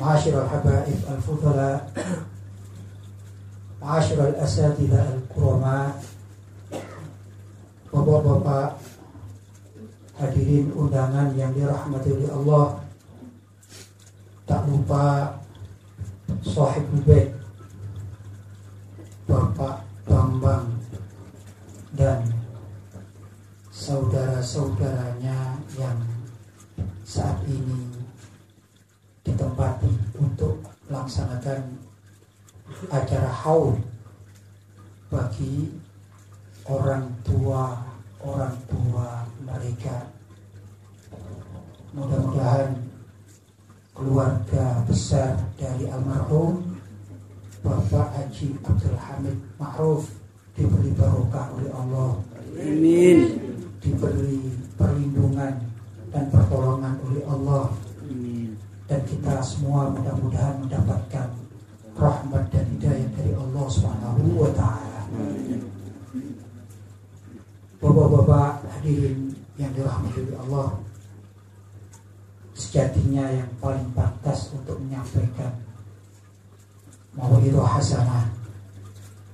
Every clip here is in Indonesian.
معاشر الحبائب الفضلاء معاشر الأساتذة الكرماء Bapak-bapak hadirin undangan yang dirahmati oleh Allah Tak lupa Sohib Bubek haul bagi orang tua orang tua mereka. Mudah-mudahan keluarga besar dari almarhum Bapak Haji Abdul Hamid Ma'ruf diberi barokah oleh Allah. Amin. Diberi perlindungan dan pertolongan oleh Allah. Dan kita semua mudah-mudahan mendapatkan rahmat dan hidayah dari Allah Subhanahu wa taala. Bapak-bapak hadirin yang dirahmati Allah, sejatinya yang paling pantas untuk menyampaikan mauidhah hasanah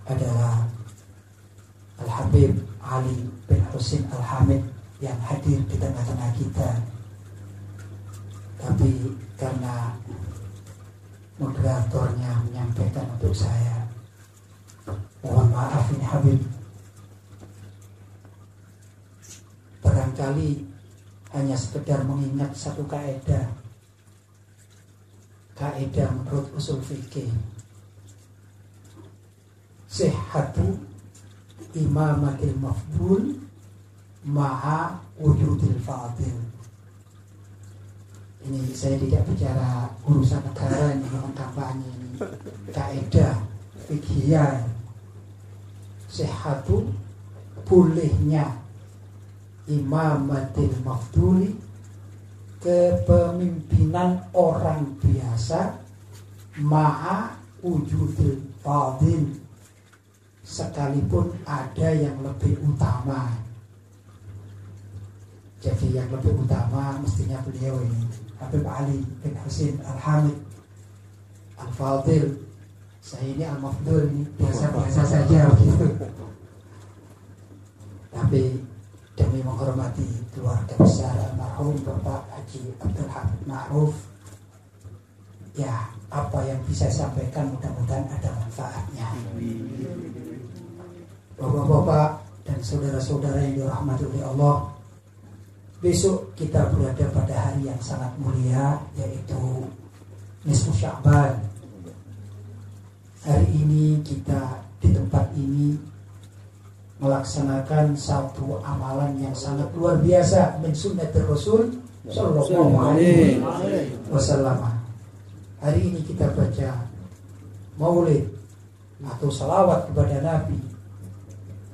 adalah Al-Habib Ali bin Husin Al-Hamid yang hadir di tengah-tengah kita. Tapi karena moderatornya menyampaikan untuk saya. Mohon maaf ini Habib. Barangkali hanya sekedar mengingat satu kaidah kaidah menurut usul fikih. Sehatu imamatil mafdul ma'a wujudil fadil ini saya tidak bicara urusan negara ini memang kampanye ini. Kaidah fikih sehatu bolehnya imamatil mafduli kepemimpinan orang biasa ma'a wujudil fadil sekalipun ada yang lebih utama. Jadi yang lebih utama mestinya beliau ini Habib Ali bin Husin Al-Hamid Al-Fadil. Saya ini Al-Mafdul ini biasa-biasa saja begitu tapi demi menghormati keluarga besar almarhum Bapak Haji Abdul Hamid Ma'ruf ya apa yang bisa saya sampaikan mudah-mudahan ada manfaatnya. Bapak-bapak dan saudara-saudara yang dirahmati oleh Allah Besok kita berada pada hari yang sangat mulia yaitu Nisfu Sya'ban. Hari ini kita di tempat ini melaksanakan satu amalan yang sangat luar biasa min sunnatir Rasul sallallahu alaihi. Hari ini kita baca Maulid atau salawat kepada Nabi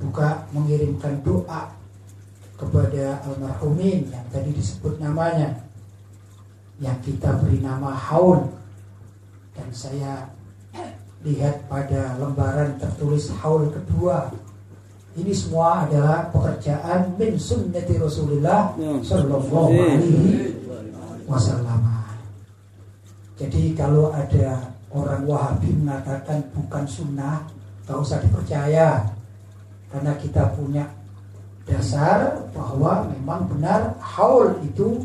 buka mengirimkan doa kepada almarhumin yang tadi disebut namanya yang kita beri nama Haul dan saya lihat pada lembaran tertulis Haul kedua ini semua adalah pekerjaan min sunnati Rasulullah ya. Sallallahu Alaihi Wasallam. Jadi kalau ada orang Wahabi mengatakan bukan sunnah, tak usah dipercaya karena kita punya dasar bahwa memang benar haul itu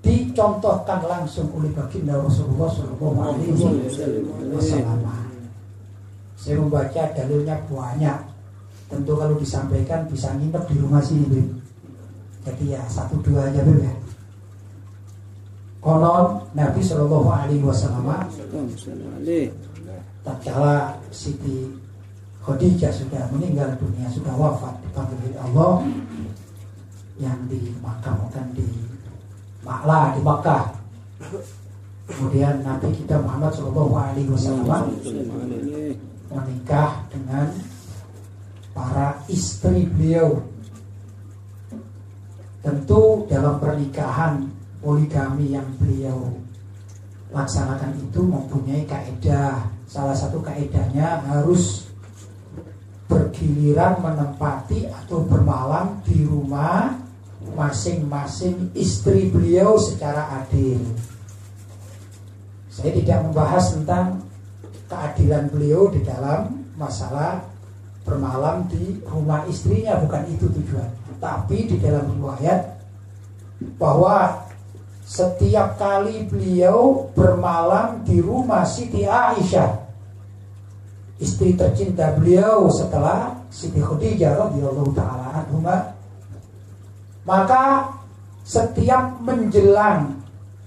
dicontohkan langsung oleh baginda Rasulullah Shallallahu Alaihi Wasallam. Saya membaca dalilnya banyak. Tentu kalau disampaikan bisa nginep di rumah sini, Bim. Jadi ya satu dua aja, Bim ya. Konon Nabi Shallallahu Alaihi Wasallam tatkala Siti Khadijah sudah meninggal dunia, sudah wafat dipanggil Allah yang dimakamkan di Makla di Makkah. Kemudian Nabi kita Muhammad Shallallahu Alaihi Wasallam menikah dengan para istri beliau. Tentu dalam pernikahan poligami yang beliau laksanakan itu mempunyai kaidah. Salah satu kaidahnya harus bergiliran menempati atau bermalam di rumah masing-masing istri beliau secara adil. Saya tidak membahas tentang keadilan beliau di dalam masalah bermalam di rumah istrinya, bukan itu tujuan. Tapi di dalam riwayat bahwa setiap kali beliau bermalam di rumah Siti Aisyah istri tercinta beliau setelah Siti Khadijah radhiyallahu taala anha maka setiap menjelang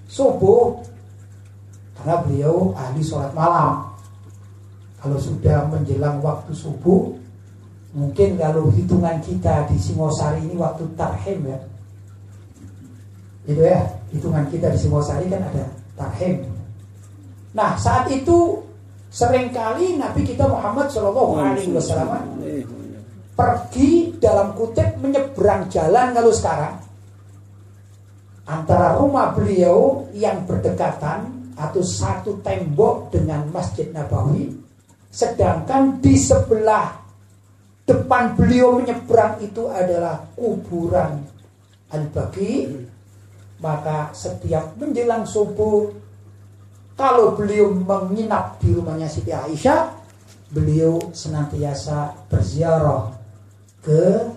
subuh karena beliau ahli sholat malam kalau sudah menjelang waktu subuh mungkin kalau hitungan kita di Singosari ini waktu tarhim ya. Itu ya hitungan kita di Singosari kan ada tarhim. Nah saat itu Seringkali Nabi kita Muhammad Shallallahu Alaihi Wasallam pergi dalam kutip menyeberang jalan kalau sekarang. Antara rumah beliau yang berdekatan atau satu tembok dengan Masjid Nabawi sedangkan di sebelah depan beliau menyeberang itu adalah kuburan Al-Baqi. Maka setiap menjelang subuh kalau beliau menginap di rumahnya Siti Aisyah, beliau senantiasa berziarah ke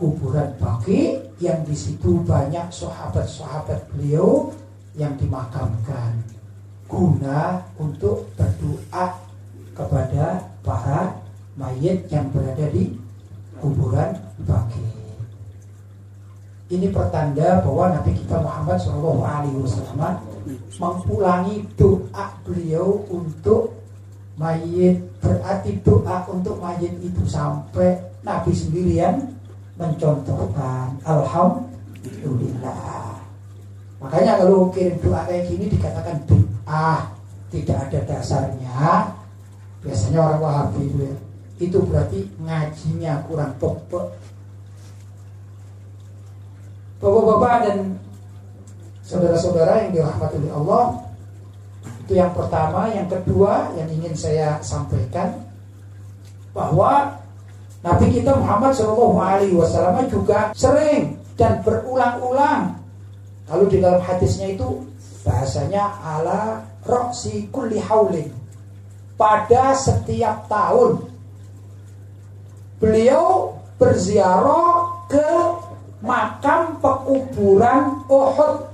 kuburan Baki yang di situ banyak sahabat-sahabat beliau yang dimakamkan guna untuk berdoa kepada para mayit yang berada di kuburan Baki. Ini pertanda bahwa Nabi kita Muhammad SAW mengulangi doa beliau untuk mayit berarti doa untuk mayit itu sampai Nabi sendirian mencontohkan. Alhamdulillah. Makanya kalau kirim doa kayak gini dikatakan doa. Tidak ada dasarnya. Biasanya orang Wahabi itu ya. Itu berarti ngajinya kurang pokok. Bapak-bapak dan Saudara-saudara yang dirahmati oleh Allah, itu yang pertama, yang kedua yang ingin saya sampaikan bahwa Nabi kita Muhammad Shallallahu Alaihi Wasallam juga sering dan berulang-ulang. Kalau di dalam hadisnya itu bahasanya ala roksi kulli haulin. Pada setiap tahun beliau berziarah ke makam pekuburan Uhud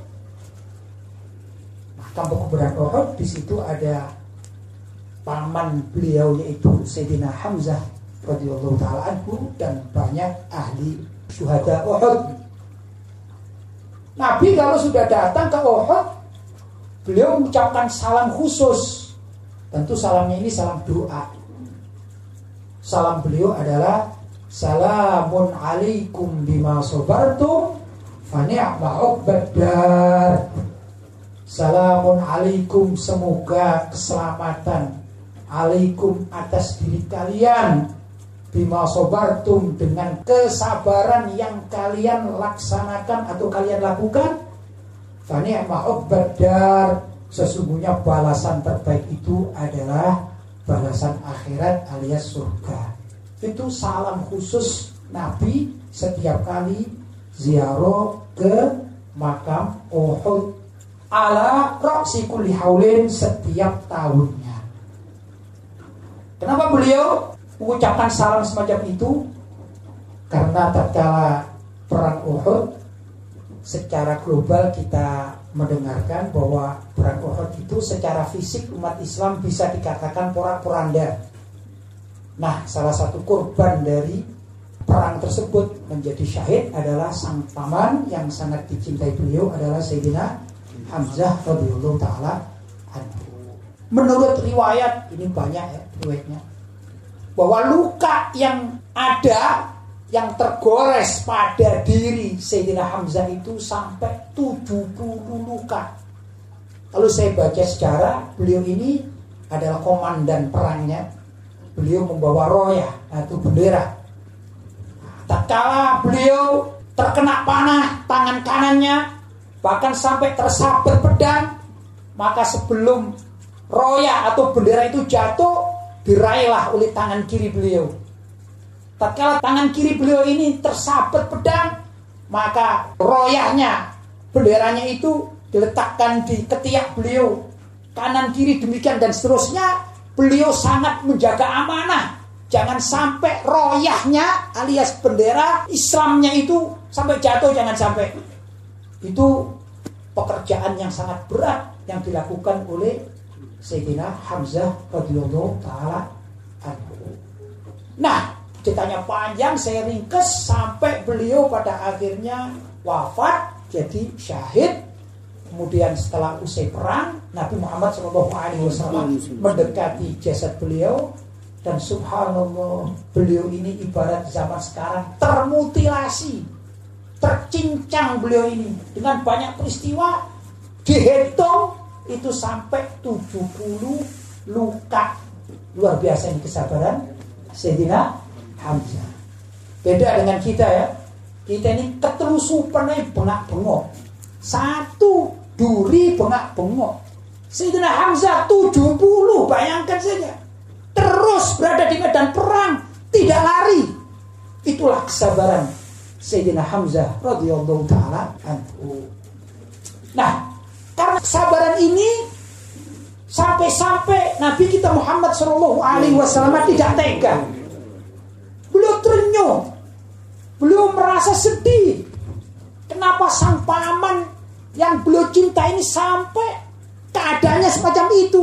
kampung kuburan Uhud di situ ada paman beliau yaitu Sayyidina Hamzah radhiyallahu taala anhu dan banyak ahli syuhada Uhud. Nabi kalau sudah datang ke Uhud, beliau mengucapkan salam khusus. Tentu salamnya ini salam doa. Salam beliau adalah Salamun alaikum bima sobartum fa ni'ma Salamun alaikum semoga keselamatan. Alaikum atas diri kalian. Bima sobartum dengan kesabaran yang kalian laksanakan atau kalian lakukan. Fani badar sesungguhnya balasan terbaik itu adalah balasan akhirat alias surga. Itu salam khusus Nabi setiap kali ziarah ke makam Uhud ala roksi kulli haulin setiap tahunnya. Kenapa beliau mengucapkan salam semacam itu? Karena tatkala perang Uhud secara global kita mendengarkan bahwa perang Uhud itu secara fisik umat Islam bisa dikatakan porak-poranda. Nah, salah satu korban dari perang tersebut menjadi syahid adalah sang paman yang sangat dicintai beliau adalah Sayyidina Hamzah radhiyallahu taala Menurut riwayat ini banyak ya riwayatnya bahwa luka yang ada yang tergores pada diri Sayyidina Hamzah itu sampai 70 luka. Kalau saya baca sejarah, beliau ini adalah komandan perangnya. Beliau membawa roya atau bendera. Tak kala beliau terkena panah tangan kanannya, bahkan sampai tersabar pedang, maka sebelum roya atau bendera itu jatuh, diraihlah oleh tangan kiri beliau. Tatkala tangan kiri beliau ini tersabat pedang, maka royahnya, benderanya itu diletakkan di ketiak beliau. Kanan kiri demikian dan seterusnya beliau sangat menjaga amanah. Jangan sampai royahnya alias bendera Islamnya itu sampai jatuh jangan sampai. Itu pekerjaan yang sangat berat yang dilakukan oleh Sayyidina Hamzah radhiyallahu taala Nah, ceritanya panjang saya ringkes sampai beliau pada akhirnya wafat jadi syahid. Kemudian setelah usai perang, Nabi Muhammad SAW mendekati jasad beliau dan subhanallah beliau ini ibarat zaman sekarang termutilasi, tercincang beliau ini dengan banyak peristiwa dihitung itu sampai 70 luka luar biasa ini kesabaran Sayyidina Hamzah. Beda dengan kita ya. Kita ini ketelusupan bengak bengok. Satu duri bengak-bengok. Sayyidina Hamzah 70, bayangkan saja. Terus berada di medan perang, tidak lari. Itulah kesabaran Sayyidina Hamzah radhiyallahu taala anhu. Nah, karena kesabaran ini sampai-sampai Nabi kita Muhammad Shallallahu Alaihi Wasallam tidak tega. Beliau terenyuh, beliau merasa sedih. Kenapa sang paman yang beliau cinta ini sampai keadaannya semacam itu.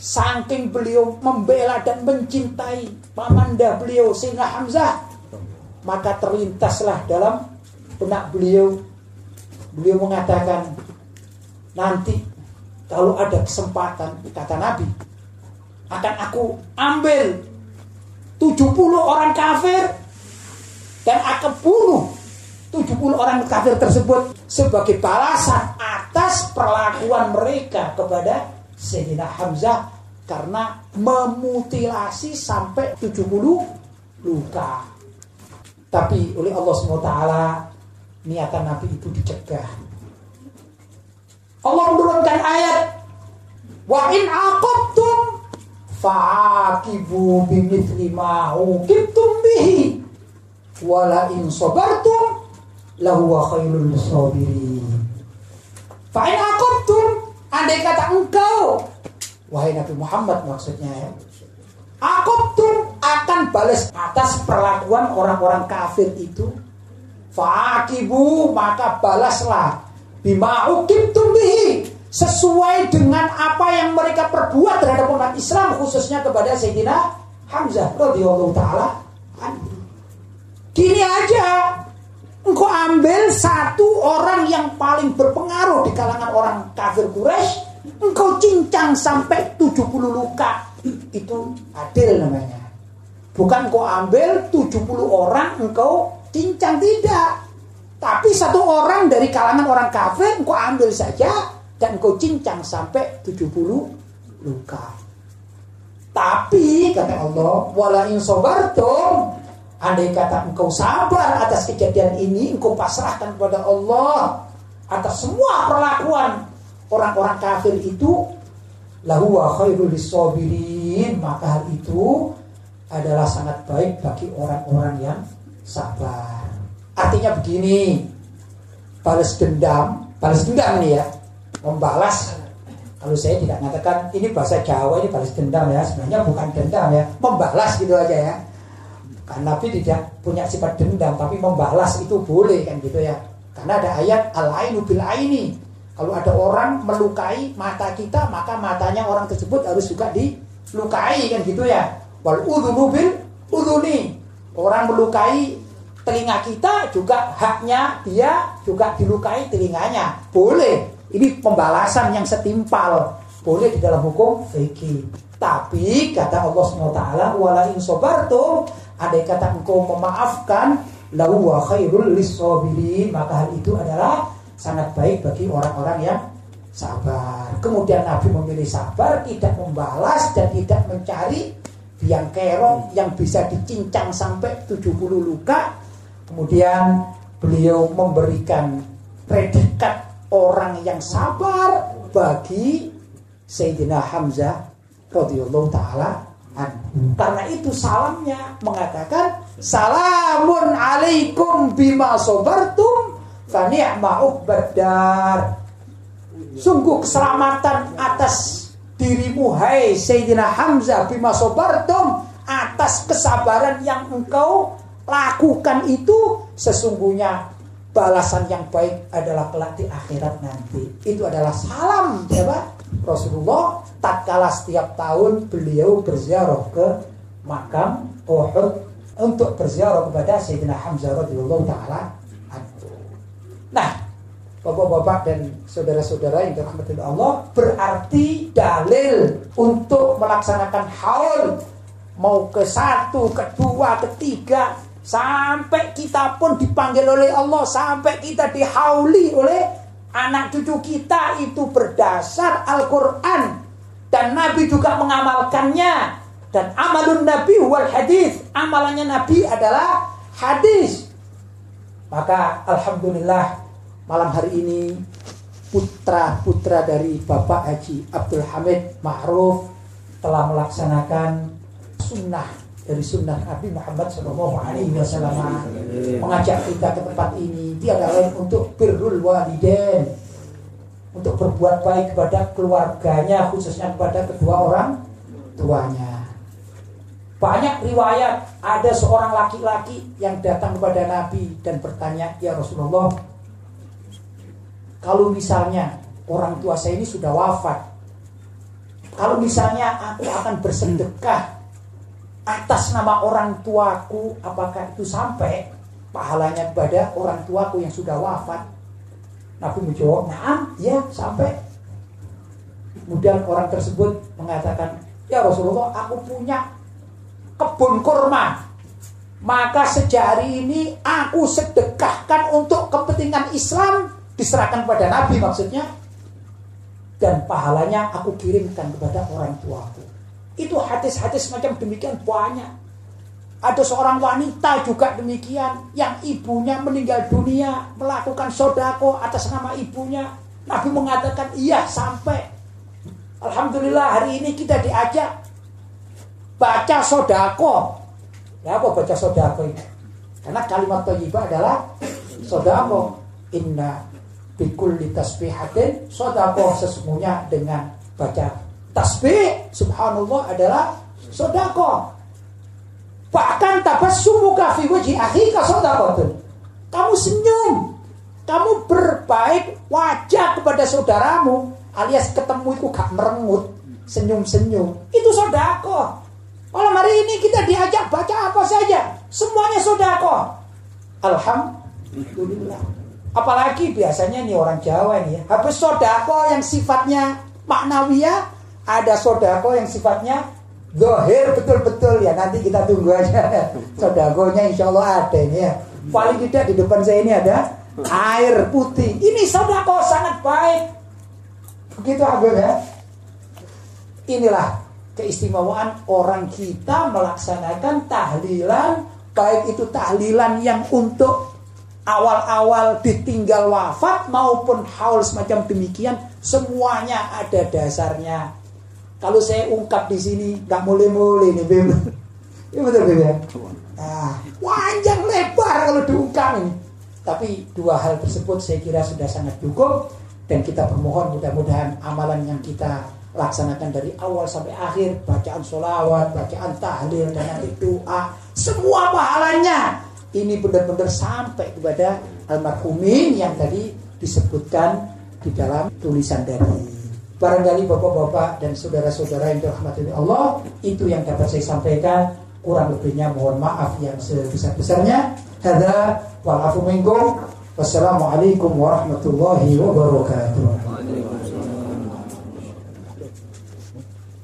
Saking beliau membela dan mencintai pamanda beliau sehingga Hamzah maka terlintaslah dalam benak beliau beliau mengatakan nanti kalau ada kesempatan kata Nabi akan aku ambil 70 orang kafir dan akan bunuh 70 orang kafir tersebut sebagai balasan atas perlakuan mereka kepada Sayyidina Hamzah karena memutilasi sampai 70 luka. Tapi oleh Allah SWT niatan Nabi itu dicegah. Allah menurunkan ayat Wa in aqabtum fa'aqibu bimithli ma uqibtum bihi wala in lahu wa khairul sabirin. Fa'in aqabtum andai kata engkau wahai Nabi Muhammad maksudnya ya. Aqabtum akan balas atas perlakuan orang-orang kafir itu. Fa'akibu maka balaslah bima ukibtum bihi sesuai dengan apa yang mereka perbuat terhadap umat Islam khususnya kepada Sayyidina Hamzah radhiyallahu taala Gini aja Engkau ambil satu orang yang paling berpengaruh di kalangan orang kafir Quraisy, engkau cincang sampai 70 luka. Itu adil namanya. Bukan engkau ambil 70 orang engkau cincang tidak. Tapi satu orang dari kalangan orang kafir engkau ambil saja dan engkau cincang sampai 70 luka. Tapi kata Allah, wala in Andai kata engkau sabar atas kejadian ini, engkau pasrahkan kepada Allah atas semua perlakuan orang-orang kafir itu, lahu wa khairul maka hal itu adalah sangat baik bagi orang-orang yang sabar. Artinya begini, balas dendam, balas dendam nih ya, membalas. Kalau saya tidak mengatakan ini bahasa Jawa ini balas dendam ya, sebenarnya bukan dendam ya, membalas gitu aja ya karena Nabi tidak punya sifat dendam tapi membalas itu boleh kan gitu ya. Karena ada ayat al-ainu bil aini. Kalau ada orang melukai mata kita, maka matanya orang tersebut harus juga dilukai kan gitu ya. Wal udhunu bil udhuni. Orang melukai telinga kita juga haknya dia juga dilukai telinganya. Boleh. Ini pembalasan yang setimpal. Boleh di dalam hukum fikih. Tapi kata Allah SWT, wala in sobartum Andai kata engkau memaafkan lahu wa khairul lisabirin maka hal itu adalah sangat baik bagi orang-orang yang sabar. Kemudian Nabi memilih sabar, tidak membalas dan tidak mencari biang kerok yang bisa dicincang sampai 70 luka. Kemudian beliau memberikan predikat orang yang sabar bagi Sayyidina Hamzah radhiyallahu taala Karena itu salamnya mengatakan salamun alaikum bima sobartum fa ni'ma badar. Sungguh keselamatan atas dirimu hai Sayyidina Hamzah bima sobartum atas kesabaran yang engkau lakukan itu sesungguhnya balasan yang baik adalah kelak di akhirat nanti. Itu adalah salam ya Pak Rasulullah tatkala setiap tahun beliau berziarah ke makam Uhud untuk berziarah kepada Sayyidina Hamzah radhiyallahu taala Nah, Bapak-bapak dan saudara-saudara yang dirahmati Allah berarti dalil untuk melaksanakan haul mau ke satu, kedua, ketiga sampai kita pun dipanggil oleh Allah sampai kita dihauli oleh anak cucu kita itu berdasar Al-Qur'an. Dan Nabi juga mengamalkannya. Dan amalun Nabi wal hadis. Amalannya Nabi adalah hadis. Maka alhamdulillah malam hari ini putra-putra dari Bapak Haji Abdul Hamid Ma'ruf telah melaksanakan sunnah dari sunnah Nabi Muhammad Wasallam. Mengajak kita ke tempat ini tiada lain untuk birrul walidain untuk berbuat baik kepada keluarganya khususnya kepada kedua orang tuanya. Banyak riwayat ada seorang laki-laki yang datang kepada Nabi dan bertanya ya Rasulullah kalau misalnya orang tua saya ini sudah wafat, kalau misalnya aku akan bersedekah atas nama orang tuaku, apakah itu sampai pahalanya kepada orang tuaku yang sudah wafat? Nabi menjawab, nah, ya sampai. Kemudian orang tersebut mengatakan, ya Rasulullah, aku punya kebun kurma. Maka sejak hari ini aku sedekahkan untuk kepentingan Islam diserahkan pada Nabi maksudnya dan pahalanya aku kirimkan kepada orang tuaku. Itu hadis-hadis macam demikian banyak. Ada seorang wanita juga demikian yang ibunya meninggal dunia melakukan sodako atas nama ibunya. Nabi mengatakan iya sampai. Alhamdulillah hari ini kita diajak baca sodako. Ya apa baca sodako ini? Karena kalimat thayyibah adalah sodako. Inna di tasbihatin sodakoh sesungguhnya dengan baca tasbih subhanallah adalah sodakoh bahkan tabassumuka fi wajhi akhika tuh kamu senyum kamu berbaik wajah kepada saudaramu alias ketemu itu gak merengut senyum-senyum. Itu sodako. Malam hari ini kita diajak baca apa saja? Semuanya sodako. Alhamdulillah Apalagi biasanya nih orang Jawa nih ya. Habis sodako yang sifatnya maknawiyah, ada sodako yang sifatnya zohir betul-betul ya. Nanti kita tunggu aja. Sodakonya insya Allah ada ini ya. Paling tidak di depan saya ini ada air putih. Ini sodako sangat baik. Begitu Abel ya. Inilah keistimewaan orang kita melaksanakan tahlilan baik itu tahlilan yang untuk awal-awal ditinggal wafat maupun haul semacam demikian semuanya ada dasarnya. Kalau saya ungkap di sini nggak mulai-mulai nih Bim. Ini betul Bim ya. Nah, panjang lebar kalau diungkap ini. Tapi dua hal tersebut saya kira sudah sangat cukup dan kita bermohon mudah-mudahan amalan yang kita laksanakan dari awal sampai akhir bacaan solawat, bacaan tahlil dan nanti doa semua pahalanya ini benar-benar sampai kepada almarhumin yang tadi disebutkan di dalam tulisan dari barangkali bapak-bapak dan saudara-saudara yang dirahmati Allah itu yang dapat saya sampaikan. Kurang lebihnya mohon maaf yang sebesar-besarnya. Hadza wal afu minkum wassalamualaikum warahmatullahi wabarakatuh